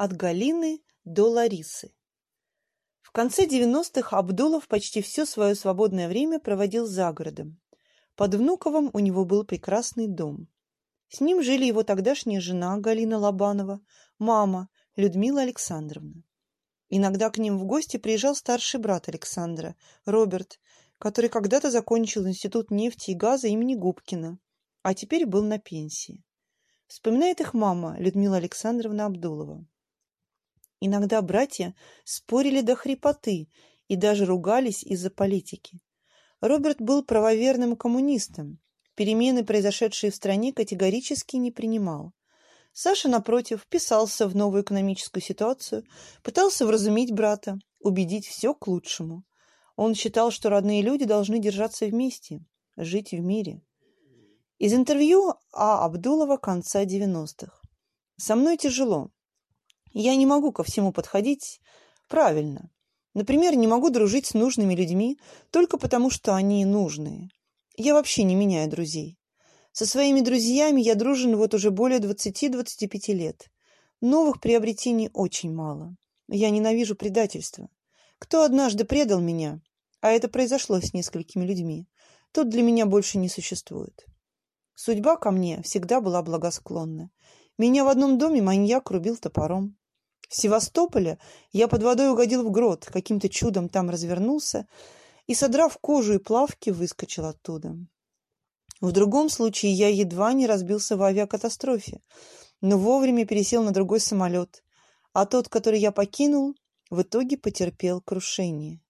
От Галины до Ларисы. В конце 90-х Абдулов почти все свое свободное время проводил за городом. Под Внуковым у него был прекрасный дом. С ним жили его тогдашняя жена Галина Лобанова, мама Людмила Александровна. Иногда к ним в гости приезжал старший брат Александра, Роберт, который когда-то закончил Институт нефти и газа имени Губкина, а теперь был на пенсии. Вспоминает их мама Людмила Александровна Абдулова. Иногда братья спорили до хрипоты и даже ругались из-за политики. Роберт был правоверным коммунистом, перемены, произошедшие в стране, категорически не принимал. Саша, напротив, вписался в новую экономическую ситуацию, пытался вразумить брата, убедить все к лучшему. Он считал, что родные люди должны держаться вместе, жить в мире. Из интервью А. Абдулова конца 90-х. «Со мной тяжело. Я не могу ко всему подходить правильно. Например, не могу дружить с нужными людьми только потому, что они нужные. Я вообще не меняю друзей. Со своими друзьями я дружен вот уже более 20-25 лет. Новых приобретений очень мало. Я ненавижу предательство. Кто однажды предал меня, а это произошло с несколькими людьми, тот для меня больше не существует. Судьба ко мне всегда была благосклонна. Меня в одном доме маньяк рубил топором. В Севастополе я под водой угодил в грот, каким-то чудом там развернулся и, содрав кожу и плавки, выскочил оттуда. В другом случае я едва не разбился в авиакатастрофе, но вовремя пересел на другой самолет, а тот, который я покинул, в итоге потерпел крушение.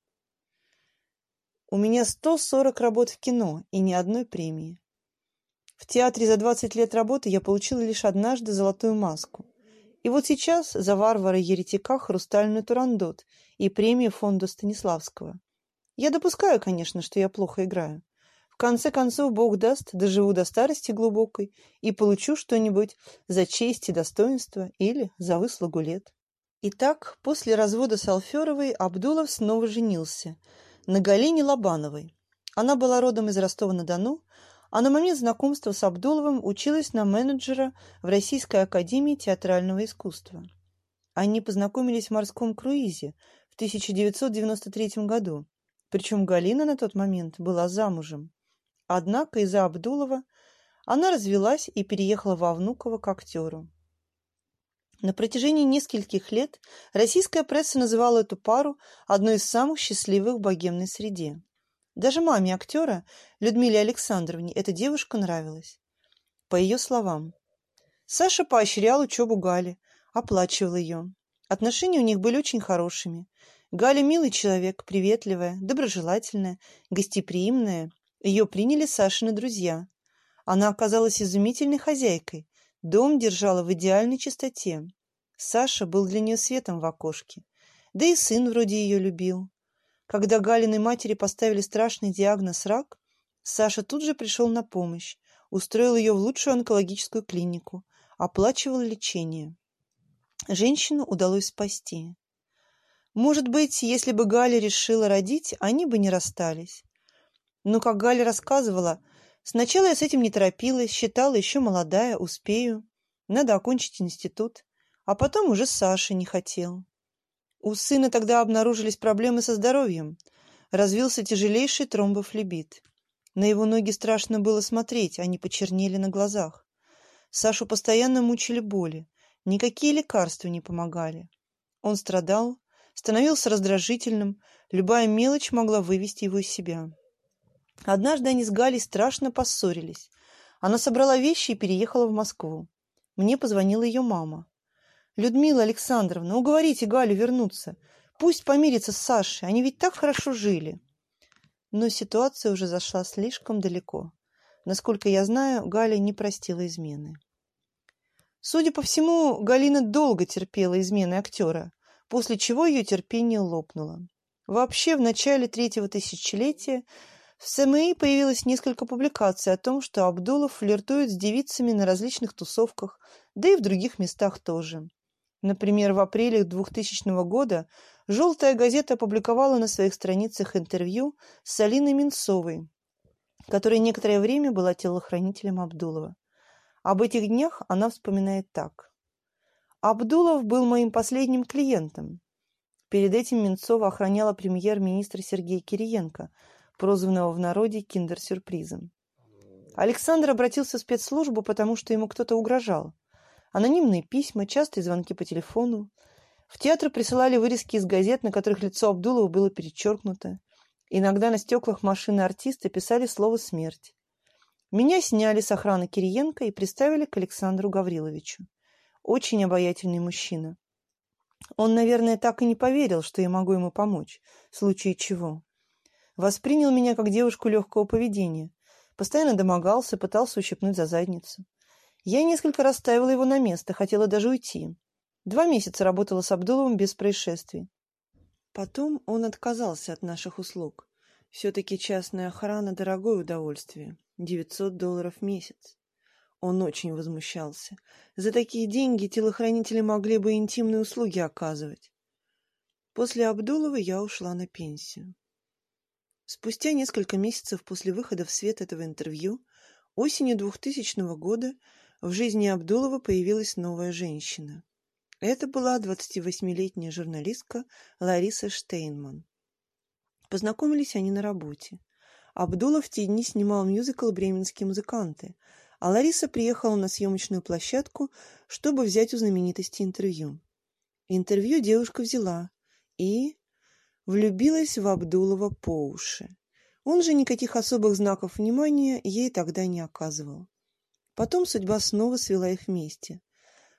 У меня 140 работ в кино и ни одной премии. В театре за 20 лет работы я получил лишь однажды золотую маску. И вот сейчас за «Варвара-еретика» хрустальную турандот и премию фонда Станиславского. Я допускаю, конечно, что я плохо играю. В конце концов, Бог даст, доживу до старости глубокой и получу что-нибудь за честь и достоинство или за выслугу лет. Итак, после развода с Алферовой Абдулов снова женился на Галине Лобановой. Она была родом из Ростова-на-Дону, а на момент знакомства с Абдуловым училась на менеджера в Российской академии театрального искусства. Они познакомились в морском круизе в 1993 году, причем Галина на тот момент была замужем. Однако из-за Абдулова она развелась и переехала во Внуково к актеру. На протяжении нескольких лет российская пресса называла эту пару одной из самых счастливых в богемной среде. Даже маме актера, Людмиле Александровне, эта девушка нравилась. По ее словам. Саша поощрял учебу Гали, оплачивал ее. Отношения у них были очень хорошими. Галя милый человек, приветливая, доброжелательная, гостеприимная. Ее приняли Сашины друзья. Она оказалась изумительной хозяйкой. Дом держала в идеальной чистоте. Саша был для нее светом в окошке. Да и сын вроде ее любил. Когда Галиной матери поставили страшный диагноз «рак», Саша тут же пришел на помощь, устроил ее в лучшую онкологическую клинику, оплачивал лечение. Женщину удалось спасти. Может быть, если бы Галя решила родить, они бы не расстались. Но, как Галя рассказывала, сначала я с этим не торопилась, считала еще молодая, успею, надо окончить институт, а потом уже Саша не хотел. У сына тогда обнаружились проблемы со здоровьем. Развился тяжелейший тромбофлебит. На его ноги страшно было смотреть, они почернели на глазах. Сашу постоянно мучили боли. Никакие лекарства не помогали. Он страдал, становился раздражительным, любая мелочь могла вывести его из себя. Однажды они с Галей страшно поссорились. Она собрала вещи и переехала в Москву. Мне позвонила ее мама. Людмила Александровна, уговорите Галю вернуться. Пусть помирится с Сашей, они ведь так хорошо жили. Но ситуация уже зашла слишком далеко. Насколько я знаю, Галя не простила измены. Судя по всему, Галина долго терпела измены актера, после чего ее терпение лопнуло. Вообще, в начале третьего тысячелетия в СМИ появилось несколько публикаций о том, что Абдулов флиртует с девицами на различных тусовках, да и в других местах тоже. Например, в апреле 2000 года «Желтая газета» опубликовала на своих страницах интервью с Алиной Минцовой, которая некоторое время была телохранителем Абдулова. Об этих днях она вспоминает так. Абдулов был моим последним клиентом. Перед этим Минцова охраняла премьер-министр Сергей Кириенко, прозванного в народе киндер-сюрпризом. Александр обратился в спецслужбу, потому что ему кто-то угрожал. Анонимные письма, частые звонки по телефону. В театр присылали вырезки из газет, на которых лицо Абдулова было перечеркнуто. Иногда на стеклах машины артиста писали слово «смерть». Меня сняли с охраны Кириенко и приставили к Александру Гавриловичу. Очень обаятельный мужчина. Он, наверное, так и не поверил, что я могу ему помочь, в случае чего. Воспринял меня как девушку легкого поведения. Постоянно домогался, пытался ущипнуть за задницу. Я несколько раз ставила его на место, хотела даже уйти. Два месяца работала с Абдуловым без происшествий. Потом он отказался от наших услуг. Все-таки частная охрана – дорогое удовольствие. 900 долларов в месяц. Он очень возмущался. За такие деньги телохранители могли бы интимные услуги оказывать. После Абдулова я ушла на пенсию. Спустя несколько месяцев после выхода в свет этого интервью, осенью 2000 года, в жизни Абдулова появилась новая женщина. Это была 28-летняя журналистка Лариса Штейнман. Познакомились они на работе. Абдулов в те дни снимал мюзикл «Бременские музыканты», а Лариса приехала на съемочную площадку, чтобы взять у знаменитости интервью. Интервью девушка взяла и влюбилась в Абдулова по уши. Он же никаких особых знаков внимания ей тогда не оказывал. Потом судьба снова свела их вместе.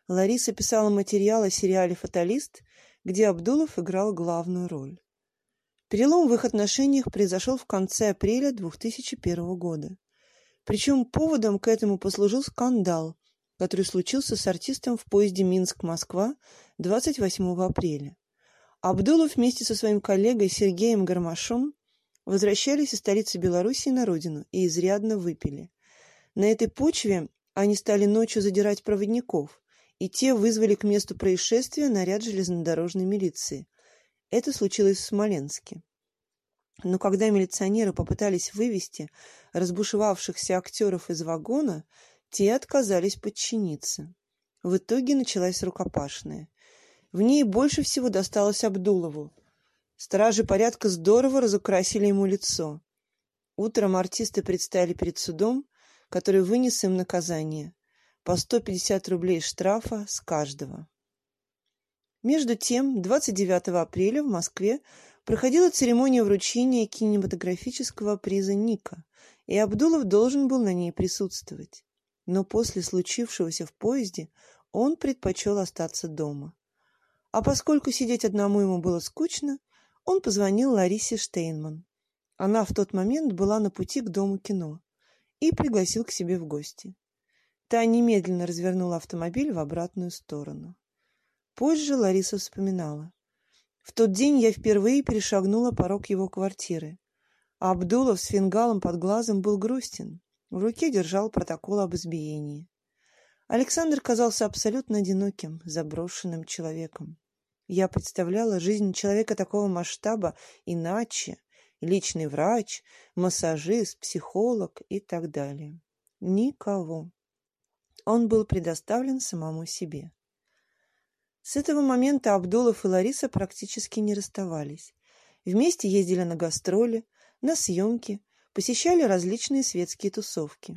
Лариса писала материал о сериале «Фаталист», где Абдулов играл главную роль. Перелом в их отношениях произошел в конце апреля 2001 года. Причем поводом к этому послужил скандал, который случился с артистом в поезде Минск-Москва 28 апреля. Абдулов вместе со своим коллегой Сергеем Гармашом возвращались из столицы Белоруссии на родину и изрядно выпили. На этой почве они стали ночью задирать проводников, и те вызвали к месту происшествия наряд железнодорожной милиции. Это случилось в Смоленске. Но когда милиционеры попытались вывести разбушевавшихся актеров из вагона, те отказались подчиниться. В итоге началась рукопашная. В ней больше всего досталось Абдулову. Стражи порядка здорово разукрасили ему лицо. Утром артисты предстали перед судом, который вынес им наказание по 150 рублей штрафа с каждого. Между тем, 29 апреля в Москве проходила церемония вручения кинематографического приза Ника, и Абдулов должен был на ней присутствовать. Но после случившегося в поезде он предпочел остаться дома. А поскольку сидеть одному ему было скучно, он позвонил Ларисе Штейнман. Она в тот момент была на пути к Дому кино и пригласил к себе в гости. Та немедленно развернула автомобиль в обратную сторону. Позже Лариса вспоминала. В тот день я впервые перешагнула порог его квартиры. А Абдулов с фингалом под глазом был грустен. В руке держал протокол об избиении. Александр казался абсолютно одиноким, заброшенным человеком. Я представляла жизнь человека такого масштаба иначе. Личный врач, массажист, психолог и так далее. Никого. Он был предоставлен самому себе. С этого момента Абдулов и Лариса практически не расставались. Вместе ездили на гастроли, на съемки, посещали различные светские тусовки.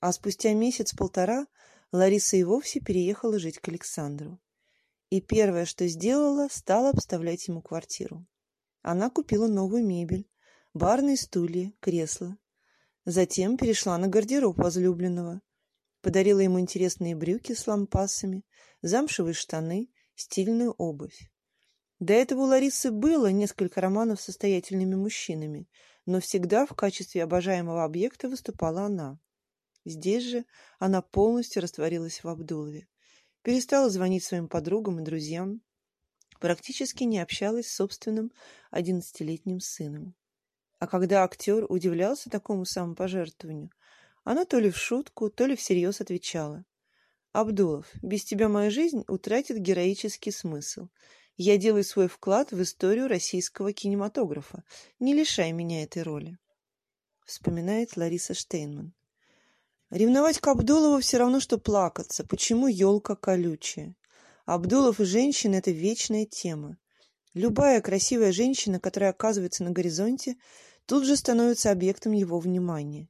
А спустя месяц-полтора Лариса и вовсе переехала жить к Александру. И первое, что сделала, стала обставлять ему квартиру. Она купила новую мебель, барные стулья, кресла. Затем перешла на гардероб возлюбленного. Подарила ему интересные брюки с лампасами, замшевые штаны, стильную обувь. До этого у Ларисы было несколько романов с состоятельными мужчинами, но всегда в качестве обожаемого объекта выступала она. Здесь же она полностью растворилась в Абдулове, перестала звонить своим подругам и друзьям, практически не общалась с собственным одиннадцатилетним сыном. А когда актер удивлялся такому самопожертвованию, она то ли в шутку, то ли всерьез отвечала. Абдулов, без тебя моя жизнь утратит героический смысл. Я делаю свой вклад в историю российского кинематографа. Не лишай меня этой роли. Вспоминает Лариса Штейнман. Ревновать к Абдулову все равно, что плакаться. Почему елка колючая? Абдулов и женщины – это вечная тема. Любая красивая женщина, которая оказывается на горизонте, тут же становится объектом его внимания.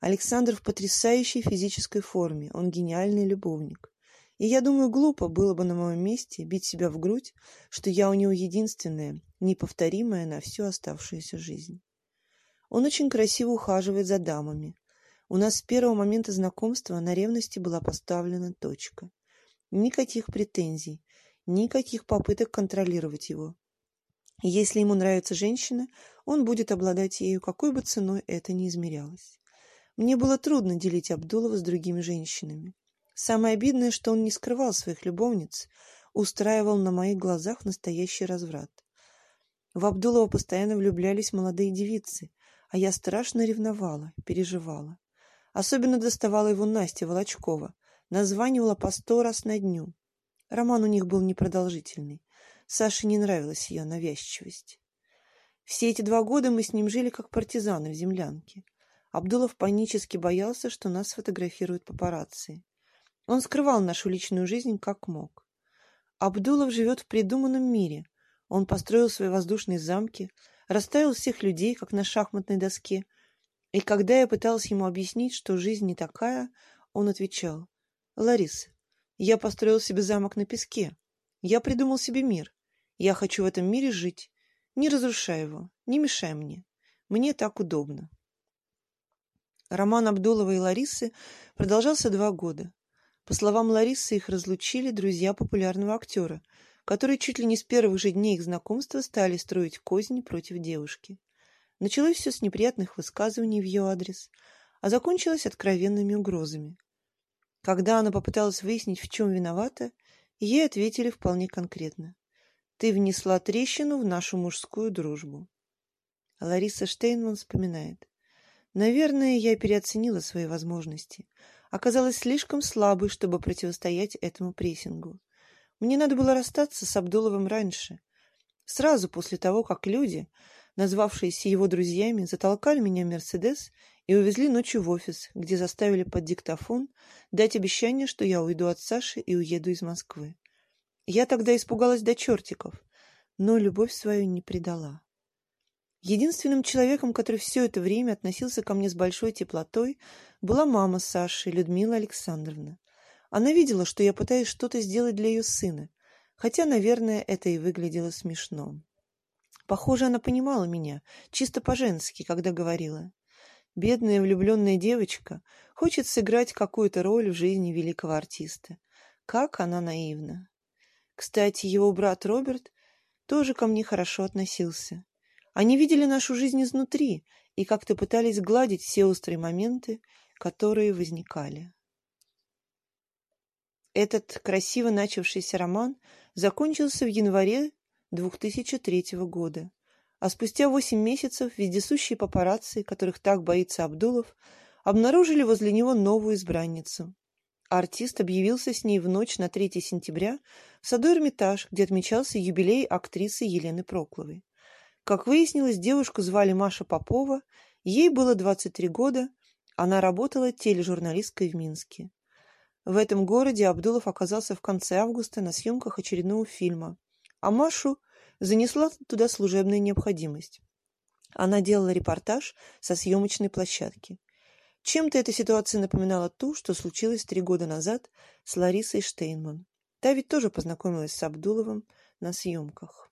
Александр в потрясающей физической форме, он гениальный любовник. И я думаю, глупо было бы на моем месте бить себя в грудь, что я у него единственная, неповторимая на всю оставшуюся жизнь. Он очень красиво ухаживает за дамами. У нас с первого момента знакомства на ревности была поставлена точка. Никаких претензий, никаких попыток контролировать его. Если ему нравится женщина, он будет обладать ею, какой бы ценой это ни измерялось. Мне было трудно делить Абдулова с другими женщинами. Самое обидное, что он не скрывал своих любовниц, устраивал на моих глазах настоящий разврат. В Абдулова постоянно влюблялись молодые девицы, а я страшно ревновала, переживала. Особенно доставала его Настя Волочкова, названивала по сто раз на дню. Роман у них был непродолжительный. Саше не нравилась ее навязчивость. Все эти два года мы с ним жили как партизаны в землянке. Абдулов панически боялся, что нас сфотографируют папарацци. Он скрывал нашу личную жизнь как мог. Абдулов живет в придуманном мире. Он построил свои воздушные замки, расставил всех людей, как на шахматной доске. И когда я пыталась ему объяснить, что жизнь не такая, он отвечал. «Лариса, я построил себе замок на песке. Я придумал себе мир. Я хочу в этом мире жить. Не разрушай его, не мешай мне. Мне так удобно». Роман Абдулова и Ларисы продолжался два года. По словам Ларисы, их разлучили друзья популярного актера, которые чуть ли не с первых же дней их знакомства стали строить козни против девушки. Началось все с неприятных высказываний в ее адрес, а закончилось откровенными угрозами. Когда она попыталась выяснить, в чем виновата, ей ответили вполне конкретно. «Ты внесла трещину в нашу мужскую дружбу». Лариса Штейнман вспоминает. «Наверное, я переоценила свои возможности оказалась слишком слабой, чтобы противостоять этому прессингу. Мне надо было расстаться с Абдуловым раньше, сразу после того, как люди, назвавшиеся его друзьями, затолкали меня в «Мерседес» и увезли ночью в офис, где заставили под диктофон дать обещание, что я уйду от Саши и уеду из Москвы. Я тогда испугалась до чертиков, но любовь свою не предала. Единственным человеком, который все это время относился ко мне с большой теплотой, была мама Саши, Людмила Александровна. Она видела, что я пытаюсь что-то сделать для ее сына, хотя, наверное, это и выглядело смешно. Похоже, она понимала меня, чисто по-женски, когда говорила. Бедная влюбленная девочка хочет сыграть какую-то роль в жизни великого артиста. Как она наивна. Кстати, его брат Роберт тоже ко мне хорошо относился. Они видели нашу жизнь изнутри и как-то пытались гладить все острые моменты, которые возникали. Этот красиво начавшийся роман закончился в январе 2003 года, а спустя восемь месяцев вездесущие папарацци, которых так боится Абдулов, обнаружили возле него новую избранницу. Артист объявился с ней в ночь на 3 сентября в саду Эрмитаж, где отмечался юбилей актрисы Елены Прокловой. Как выяснилось, девушку звали Маша Попова, ей было 23 года, она работала тележурналисткой в Минске. В этом городе Абдулов оказался в конце августа на съемках очередного фильма, а Машу занесла туда служебная необходимость. Она делала репортаж со съемочной площадки. Чем-то эта ситуация напоминала ту, что случилось три года назад с Ларисой Штейнман. Та ведь тоже познакомилась с Абдуловым на съемках.